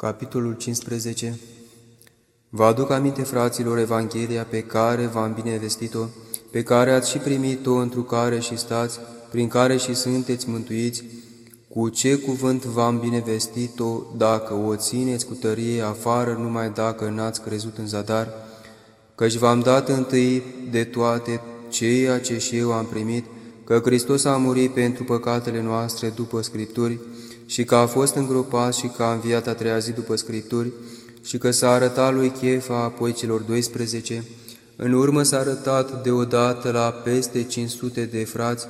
Capitolul 15 Vă aduc aminte, fraților, Evanghelia pe care v-am binevestit-o, pe care ați și primit-o, întru care și stați, prin care și sunteți mântuiți, cu ce cuvânt v-am binevestit-o, dacă o țineți cu tărie afară, numai dacă n-ați crezut în zadar, căci v-am dat întâi de toate ceea ce și eu am primit, că Hristos a murit pentru păcatele noastre după Scripturi, și că a fost îngropat și că a înviat a treia zi după Scripturi și că s-a arătat lui Chefa, apoi celor 12, în urmă s-a arătat deodată la peste 500 de frați,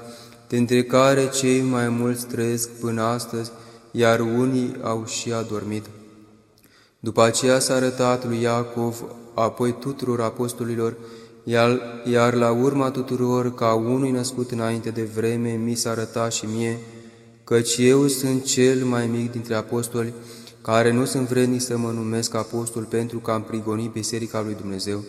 dintre care cei mai mulți trăiesc până astăzi, iar unii au și adormit. După aceea s-a arătat lui Iacov, apoi tuturor apostolilor, iar, iar la urma tuturor, ca unui născut înainte de vreme, mi s-a arătat și mie, căci eu sunt cel mai mic dintre apostoli, care nu sunt vrednic să mă numesc apostol pentru că am prigonit Biserica lui Dumnezeu.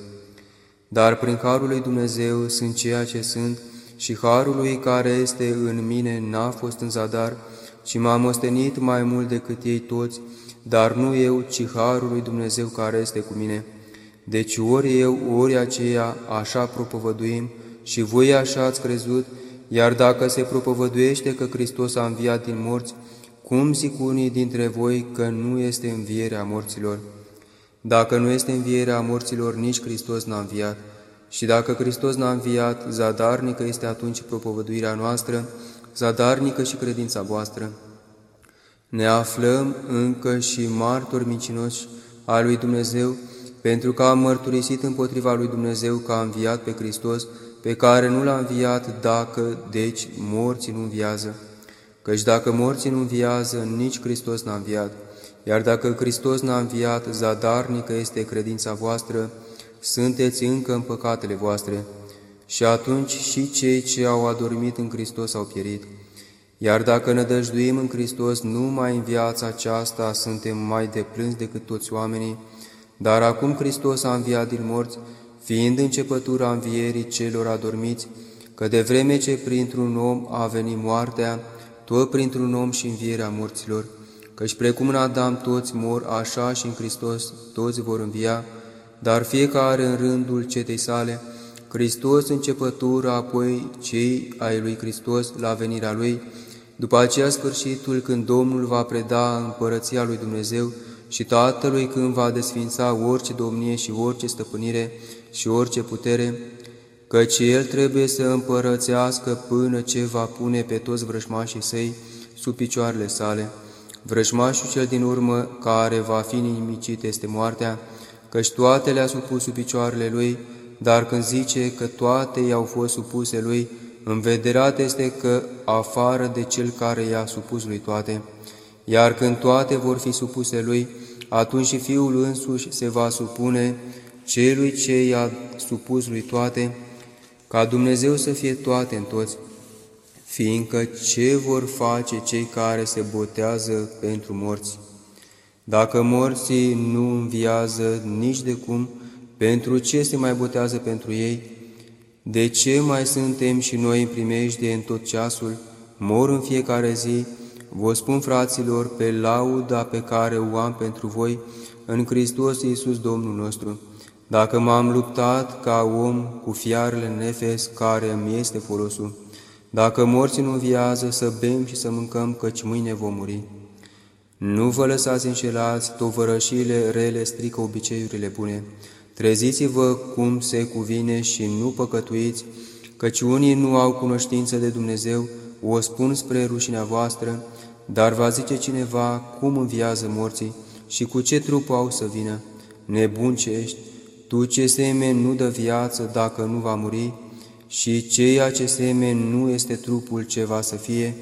Dar prin Harul lui Dumnezeu sunt ceea ce sunt și Harul lui care este în mine n-a fost în zadar, ci m-am ostenit mai mult decât ei toți, dar nu eu, ci Harul lui Dumnezeu care este cu mine. Deci ori eu, ori aceea, așa propovăduim, și voi așa ați crezut, iar dacă se propovăduiește că Hristos a înviat din morți, cum zic unii dintre voi că nu este învierea morților? Dacă nu este învierea morților, nici Hristos n-a înviat. Și dacă Hristos n-a înviat, zadarnică este atunci propovăduirea noastră, zadarnică și credința voastră. Ne aflăm încă și martori mincinoși a lui Dumnezeu, pentru că am mărturisit împotriva lui Dumnezeu că a înviat pe Hristos, pe care nu l-a înviat dacă, deci, morții nu înviază. Căci dacă morții nu înviază, nici Hristos n-a înviat. Iar dacă Hristos n-a înviat, zadarnică este credința voastră, sunteți încă în păcatele voastre. Și atunci și cei ce au adormit în Hristos au pierit. Iar dacă nădăjduim în Hristos, numai în viața aceasta suntem mai deplâns decât toți oamenii, dar acum Hristos a înviat din morți, fiind începătura învierii celor adormiți, că de vreme ce printr-un om a venit moartea, tot printr-un om și învierea morților, căci precum în Adam toți mor, așa și în Hristos toți vor învia, dar fiecare în rândul cetei sale, Hristos începătura, apoi cei ai lui Hristos la venirea Lui, după aceea sfârșitul când Domnul va preda împărăția lui Dumnezeu și Tatălui când va desfința orice domnie și orice stăpânire și orice putere, căci El trebuie să împărățească până ce va pune pe toți vrăjmașii săi sub picioarele sale. Vrăjmașul cel din urmă, care va fi nimicit, este moartea, căci toate le-a supus sub picioarele Lui, dar când zice că toate i-au fost supuse Lui, învederat este că afară de Cel care i-a supus Lui toate. Iar când toate vor fi supuse Lui, atunci și Fiul însuși se va supune celui ce i-a supus lui toate, ca Dumnezeu să fie toate în toți, fiindcă ce vor face cei care se botează pentru morți? Dacă morții nu înviază nici de cum, pentru ce se mai botează pentru ei? De ce mai suntem și noi în primejde în tot ceasul, mor în fiecare zi? Vă spun, fraților, pe lauda pe care o am pentru voi în Hristos Iisus Domnul nostru. Dacă m-am luptat ca om cu fiarele în Efes, care mi este folosul, dacă morții nu viază, să bem și să mâncăm, căci mâine vom muri. Nu vă lăsați înșelați, tovărășile rele strică obiceiurile bune. Treziți-vă cum se cuvine și nu păcătuiți, căci unii nu au cunoștință de Dumnezeu, o spun spre rușinea voastră, dar va zice cineva cum înviază morții și cu ce trup au să vină. Nebun ce ești, tu ce semeni nu dă viață dacă nu va muri, și ceea ce semeni nu este trupul ce va să fie,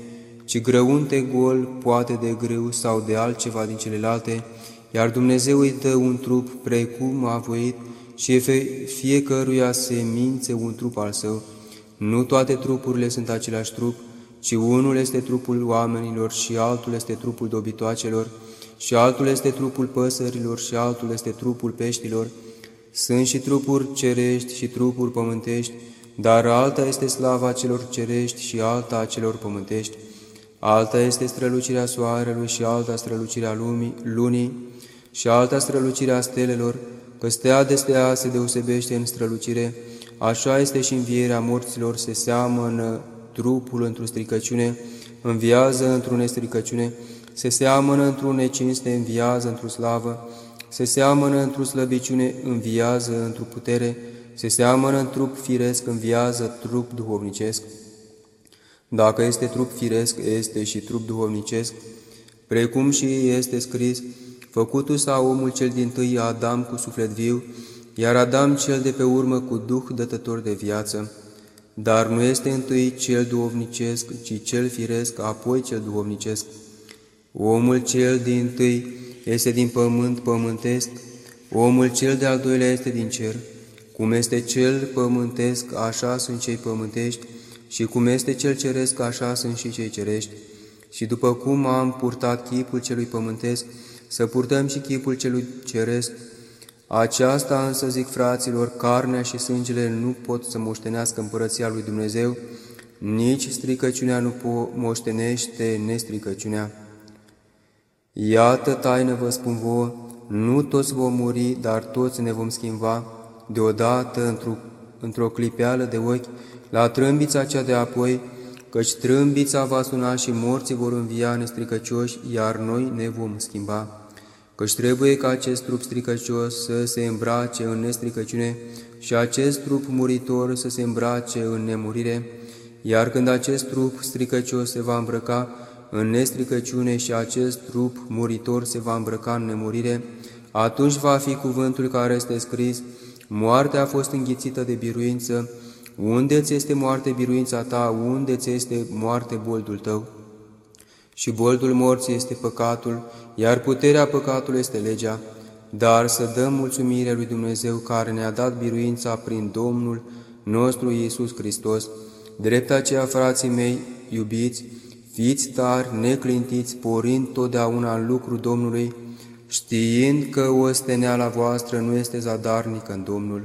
ci grăunte gol, poate de greu sau de altceva din celelalte, iar Dumnezeu îi dă un trup precum a voit și fiecăruia semințe un trup al său. Nu toate trupurile sunt același trup, ci unul este trupul oamenilor și altul este trupul dobitoacelor, și altul este trupul păsărilor și altul este trupul peștilor, sunt și trupuri cerești și trupuri pământești, dar alta este slava celor cerești și alta a celor pământești. Alta este strălucirea soarelui și alta strălucirea lumii, lunii, și alta strălucire a stelelor, că stea de stea se deosebește în strălucire, așa este și învierea morților, se seamănă trupul într-o stricăciune, înviază într-o nestricăciune, se seamănă într-o necinste, înviază într-o slavă, se seamănă într-o slăbiciune, înviază într-o putere, se seamănă în trup firesc, înviază trup duhovnicesc. Dacă este trup firesc, este și trup duhovnicesc, precum și este scris, făcutul sa omul cel din tâi Adam cu suflet viu, iar Adam cel de pe urmă cu duh dătător de viață. Dar nu este întâi cel duhovnicesc, ci cel firesc, apoi cel duhovnicesc. Omul cel din tâi este din pământ pământesc, omul cel de-al doilea este din cer. Cum este cel pământesc, așa sunt cei pământești, și cum este cel ceresc, așa sunt și cei cerești. Și după cum am purtat chipul celui pământesc, să purtăm și chipul celui ceresc. Aceasta însă, zic fraților, carnea și sângele nu pot să moștenească împărăția lui Dumnezeu, nici stricăciunea nu moștenește nestricăciunea. Iată taină vă spun vouă, nu toți vom muri, dar toți ne vom schimba, deodată, într-o într, clipeală de ochi, la trâmbița cea de apoi, căci trâmbița va suna și morții vor învia nestricăcioși, iar noi ne vom schimba. Căci trebuie ca acest trup stricăcios să se îmbrace în nestricăciune și acest trup muritor să se îmbrace în nemurire, iar când acest trup stricăcios se va îmbrăca în nestricăciune și acest trup muritor se va îmbrăca în nemurire, atunci va fi cuvântul care este scris, Moartea a fost înghițită de biruință, unde ți este moarte biruința ta, unde ți este moarte boldul tău? Și boldul morții este păcatul, iar puterea păcatului este legea, dar să dăm mulțumire lui Dumnezeu care ne-a dat biruința prin Domnul nostru Iisus Hristos. Drept aceea, frații mei, iubiți, fiți tari, neclintiți, porind totdeauna în lucru Domnului, știind că osteneala voastră nu este zadarnică în Domnul.